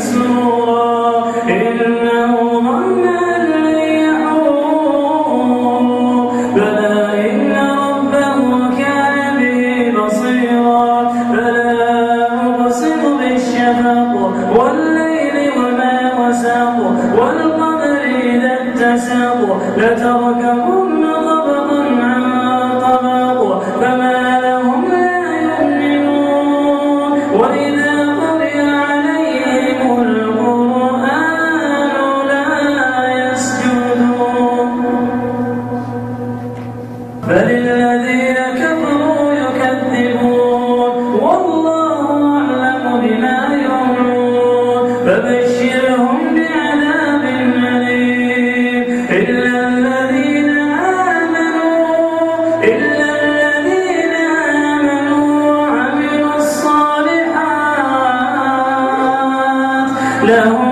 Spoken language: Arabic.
مسرورا إنه ظن أن ربه كان به بصيرا. فلا بالشفق والليل وما والقمر إذا طبقا بل الذين كفروا يكذبون والله أعلم بما يوعون فبشرهم بعذاب أليم إلا الذين آمنوا إلا الذين آمنوا وعملوا الصالحات لهم